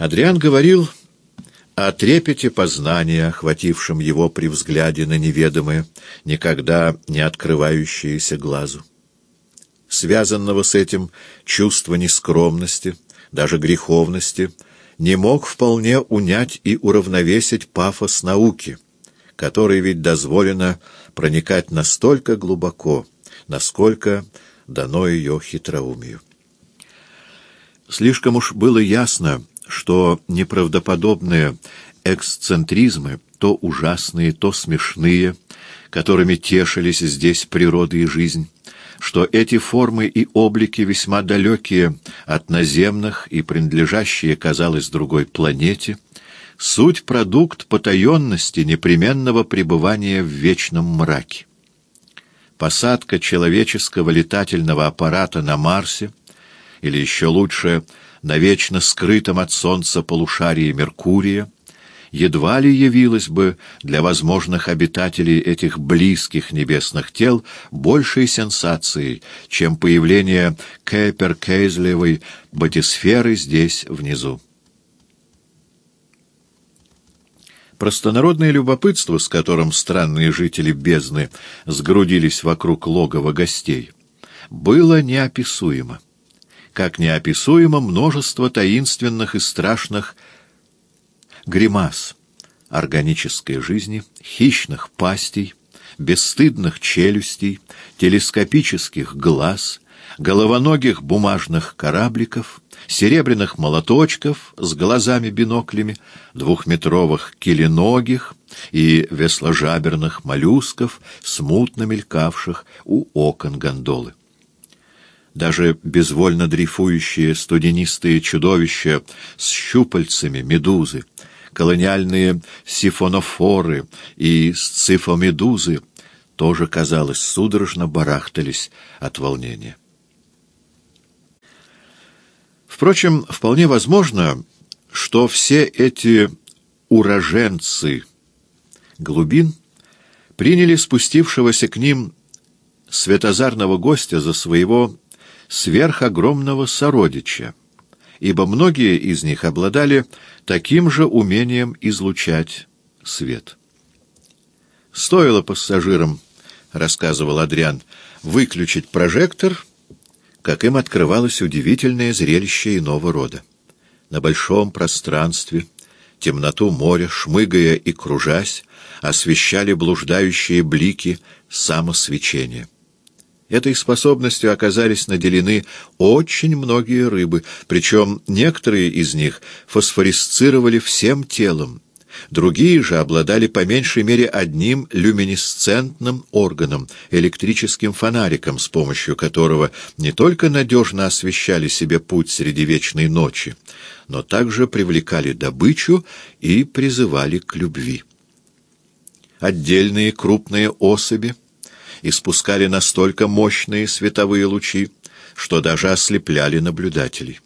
Адриан говорил о трепете познания, охватившем его при взгляде на неведомое, никогда не открывающееся глазу. Связанного с этим чувства нескромности, даже греховности, не мог вполне унять и уравновесить пафос науки, которой ведь дозволено проникать настолько глубоко, насколько дано ее хитроумию. Слишком уж было ясно, что неправдоподобные эксцентризмы, то ужасные, то смешные, которыми тешились здесь природа и жизнь, что эти формы и облики весьма далекие от наземных и принадлежащие, казалось, другой планете, суть продукт потаенности непременного пребывания в вечном мраке. Посадка человеческого летательного аппарата на Марсе, или еще лучше — на вечно скрытом от солнца полушарии Меркурия, едва ли явилась бы для возможных обитателей этих близких небесных тел большей сенсацией, чем появление Кейпер-Кейзлевой батисферы здесь внизу. Простонародное любопытство, с которым странные жители бездны сгрудились вокруг логова гостей, было неописуемо как неописуемо множество таинственных и страшных гримас органической жизни, хищных пастей, бесстыдных челюстей, телескопических глаз, головоногих бумажных корабликов, серебряных молоточков с глазами-биноклями, двухметровых киленогих и весложаберных моллюсков, смутно мелькавших у окон гондолы даже безвольно дрейфующие студенистые чудовища с щупальцами медузы, колониальные сифонофоры и сцифомедузы тоже, казалось, судорожно барахтались от волнения. Впрочем, вполне возможно, что все эти уроженцы глубин приняли спустившегося к ним светозарного гостя за своего сверхогромного сородича, ибо многие из них обладали таким же умением излучать свет. Стоило пассажирам, рассказывал Адриан, выключить прожектор, как им открывалось удивительное зрелище иного рода. На большом пространстве, темноту моря, шмыгая и кружась, освещали блуждающие блики самосвечения. Этой способностью оказались наделены очень многие рыбы, причем некоторые из них фосфорисцировали всем телом. Другие же обладали по меньшей мере одним люминесцентным органом, электрическим фонариком, с помощью которого не только надежно освещали себе путь среди вечной ночи, но также привлекали добычу и призывали к любви. Отдельные крупные особи — испускали настолько мощные световые лучи, что даже ослепляли наблюдателей.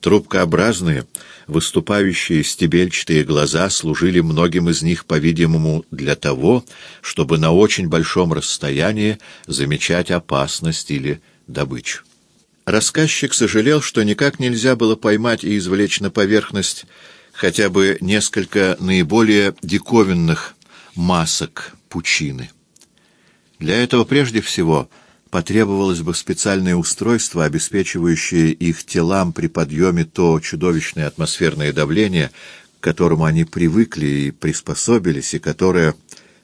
Трубкообразные, выступающие стебельчатые глаза служили многим из них, по-видимому, для того, чтобы на очень большом расстоянии замечать опасность или добычу. Рассказчик сожалел, что никак нельзя было поймать и извлечь на поверхность хотя бы несколько наиболее диковинных масок пучины. Для этого прежде всего потребовалось бы специальное устройство, обеспечивающее их телам при подъеме то чудовищное атмосферное давление, к которому они привыкли и приспособились, и которое,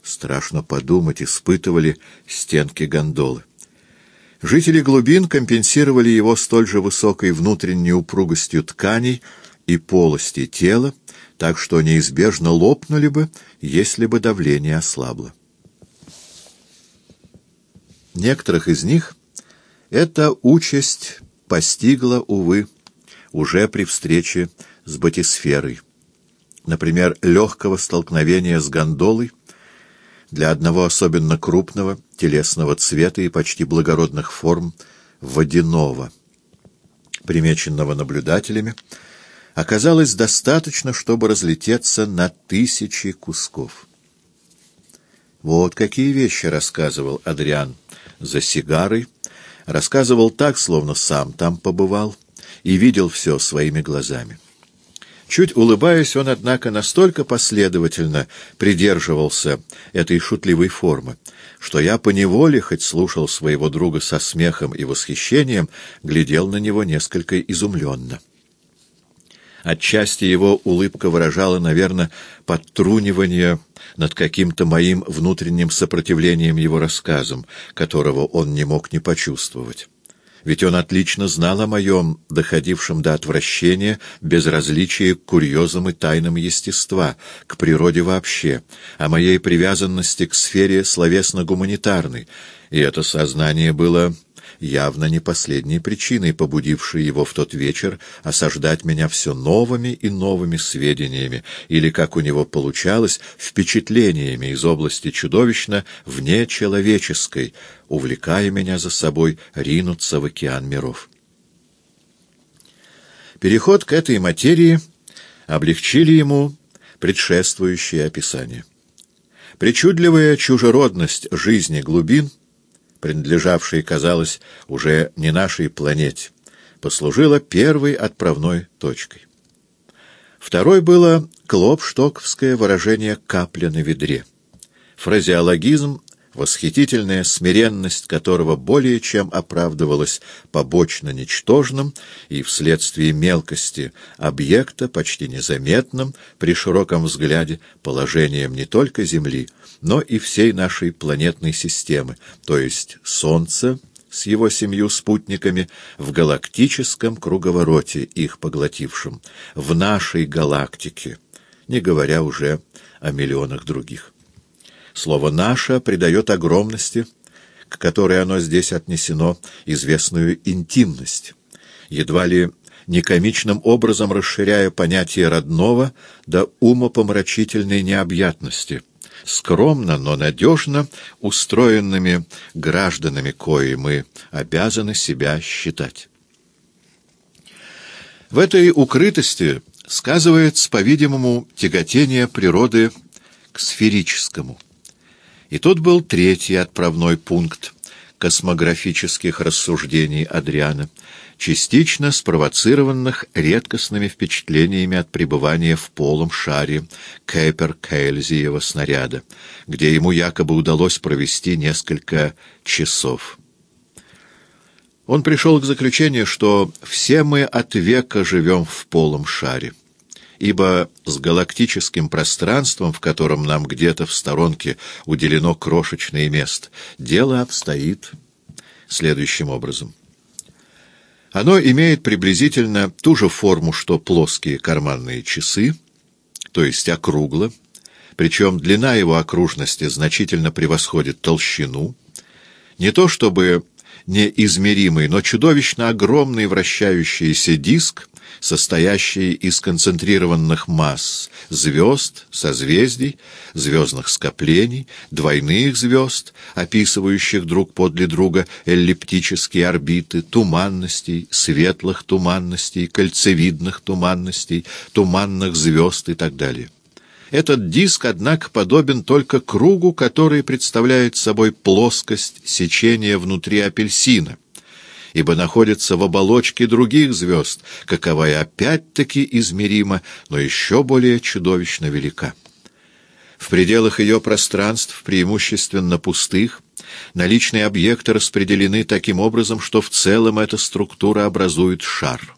страшно подумать, испытывали стенки гондолы. Жители глубин компенсировали его столь же высокой внутренней упругостью тканей и полости тела, так что неизбежно лопнули бы, если бы давление ослабло. Некоторых из них эта участь постигла, увы, уже при встрече с батисферой. Например, легкого столкновения с гондолой для одного особенно крупного, телесного цвета и почти благородных форм водяного, примеченного наблюдателями, оказалось достаточно, чтобы разлететься на тысячи кусков. Вот какие вещи рассказывал Адриан за сигарой, рассказывал так, словно сам там побывал, и видел все своими глазами. Чуть улыбаясь, он, однако, настолько последовательно придерживался этой шутливой формы, что я поневоле, хоть слушал своего друга со смехом и восхищением, глядел на него несколько изумленно. Отчасти его улыбка выражала, наверное, подтрунивание над каким-то моим внутренним сопротивлением его рассказам, которого он не мог не почувствовать. Ведь он отлично знал о моем, доходившем до отвращения, безразличии к курьезам и тайнам естества, к природе вообще, о моей привязанности к сфере словесно-гуманитарной, и это сознание было явно не последней причиной, побудившей его в тот вечер осаждать меня все новыми и новыми сведениями, или, как у него получалось, впечатлениями из области чудовищно внечеловеческой, увлекая меня за собой ринуться в океан миров. Переход к этой материи облегчили ему предшествующие описания. Причудливая чужеродность жизни глубин — принадлежавшей, казалось, уже не нашей планете, послужила первой отправной точкой. Второй было клопштоковское выражение «капля на ведре». Фразеологизм, восхитительная смиренность которого более чем оправдывалась побочно ничтожным и вследствие мелкости объекта почти незаметным при широком взгляде положением не только Земли, но и всей нашей планетной системы, то есть Солнца с его семью спутниками в галактическом круговороте, их поглотившем, в нашей галактике, не говоря уже о миллионах других. Слово «наше» придает огромности, к которой оно здесь отнесено, известную интимность, едва ли некомичным образом расширяя понятие родного до умопомрачительной необъятности — скромно, но надежно устроенными гражданами, кои мы обязаны себя считать. В этой укрытости сказывается, по-видимому, тяготение природы к сферическому. И тут был третий отправной пункт космографических рассуждений Адриана — частично спровоцированных редкостными впечатлениями от пребывания в полом шаре Кейпер-Кейльзиева снаряда, где ему якобы удалось провести несколько часов. Он пришел к заключению, что все мы от века живем в полом шаре, ибо с галактическим пространством, в котором нам где-то в сторонке уделено крошечное место, дело обстоит следующим образом. Оно имеет приблизительно ту же форму, что плоские карманные часы, то есть округло, причем длина его окружности значительно превосходит толщину, не то чтобы неизмеримый, но чудовищно огромный вращающийся диск, состоящий из концентрированных масс звезд, созвездий, звездных скоплений, двойных звезд, описывающих друг подле друга эллиптические орбиты, туманностей, светлых туманностей, кольцевидных туманностей, туманных звезд и так далее. Этот диск, однако, подобен только кругу, который представляет собой плоскость сечения внутри апельсина, ибо находится в оболочке других звезд, каковая опять-таки измерима, но еще более чудовищно велика. В пределах ее пространств, преимущественно пустых, наличные объекты распределены таким образом, что в целом эта структура образует шар.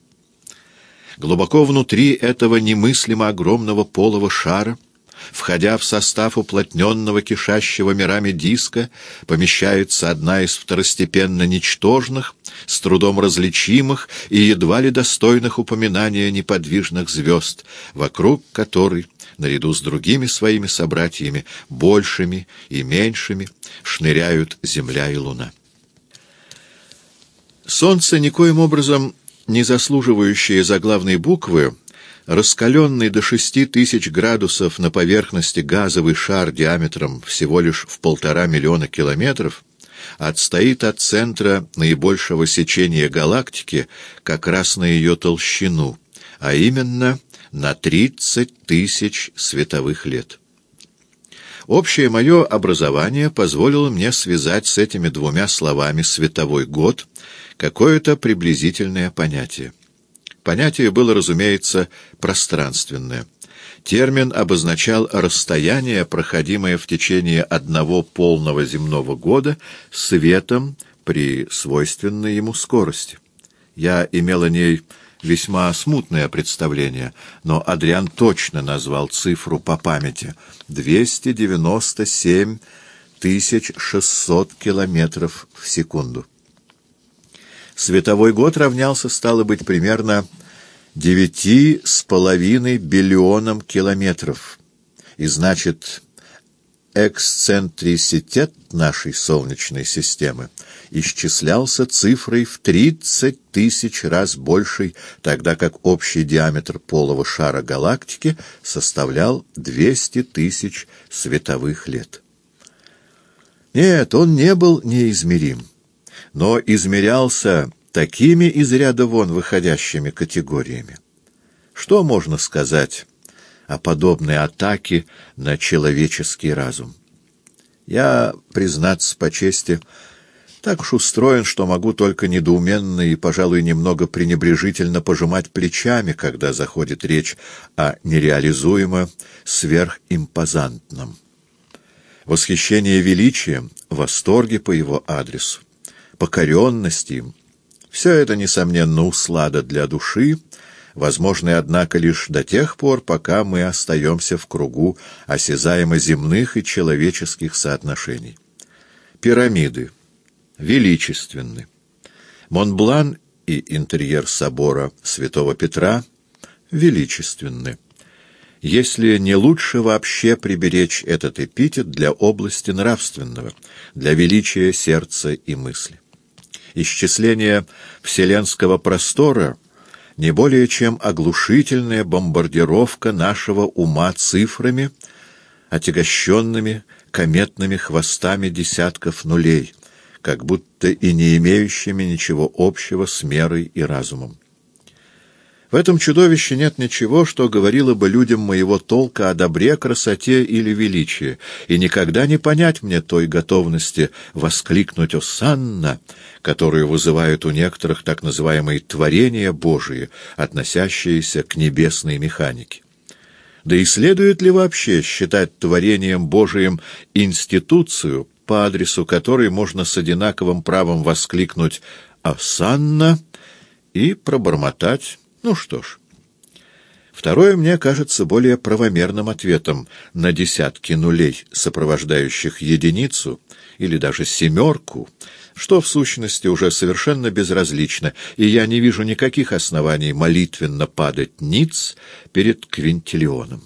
Глубоко внутри этого немыслимо огромного полого шара — входя в состав уплотненного кишащего мирами диска, помещается одна из второстепенно ничтожных, с трудом различимых и едва ли достойных упоминания неподвижных звезд, вокруг которой, наряду с другими своими собратьями, большими и меньшими, шныряют Земля и Луна. Солнце никоим образом не заслуживающее заглавной буквы, раскаленный до шести тысяч градусов на поверхности газовый шар диаметром всего лишь в полтора миллиона километров отстоит от центра наибольшего сечения галактики как раз на ее толщину, а именно на 30 тысяч световых лет. Общее мое образование позволило мне связать с этими двумя словами «световой год» какое-то приблизительное понятие. Понятие было, разумеется, пространственное. Термин обозначал расстояние, проходимое в течение одного полного земного года светом при свойственной ему скорости. Я имел о ней весьма смутное представление, но Адриан точно назвал цифру по памяти — 297 600 километров в секунду. Световой год равнялся, стало быть, примерно девяти с половиной биллионам километров. И значит, эксцентриситет нашей Солнечной системы исчислялся цифрой в 30 тысяч раз большей, тогда как общий диаметр полого шара галактики составлял 200 тысяч световых лет. Нет, он не был неизмерим, но измерялся такими из ряда вон выходящими категориями. Что можно сказать о подобной атаке на человеческий разум? Я, признаться по чести, так уж устроен, что могу только недоуменно и, пожалуй, немного пренебрежительно пожимать плечами, когда заходит речь о нереализуемо сверхимпозантном восхищение величием, восторге по его адресу, покоренность им. Все это, несомненно, услада для души, возможное, однако, лишь до тех пор, пока мы остаемся в кругу осязаемо земных и человеческих соотношений. Пирамиды величественны. Монблан и интерьер собора Святого Петра величественны если не лучше вообще приберечь этот эпитет для области нравственного, для величия сердца и мысли. Исчисление вселенского простора не более чем оглушительная бомбардировка нашего ума цифрами, отягощенными кометными хвостами десятков нулей, как будто и не имеющими ничего общего с мерой и разумом. В этом чудовище нет ничего, что говорило бы людям моего толка о добре, красоте или величии, и никогда не понять мне той готовности воскликнуть «Осанна», которую вызывают у некоторых так называемые «творения Божии», относящиеся к небесной механике. Да и следует ли вообще считать творением Божиим институцию, по адресу которой можно с одинаковым правом воскликнуть «Осанна» и пробормотать ну что ж. Второе мне кажется более правомерным ответом на десятки нулей, сопровождающих единицу или даже семерку, что в сущности уже совершенно безразлично, и я не вижу никаких оснований молитвенно падать ниц перед квинтиллионом.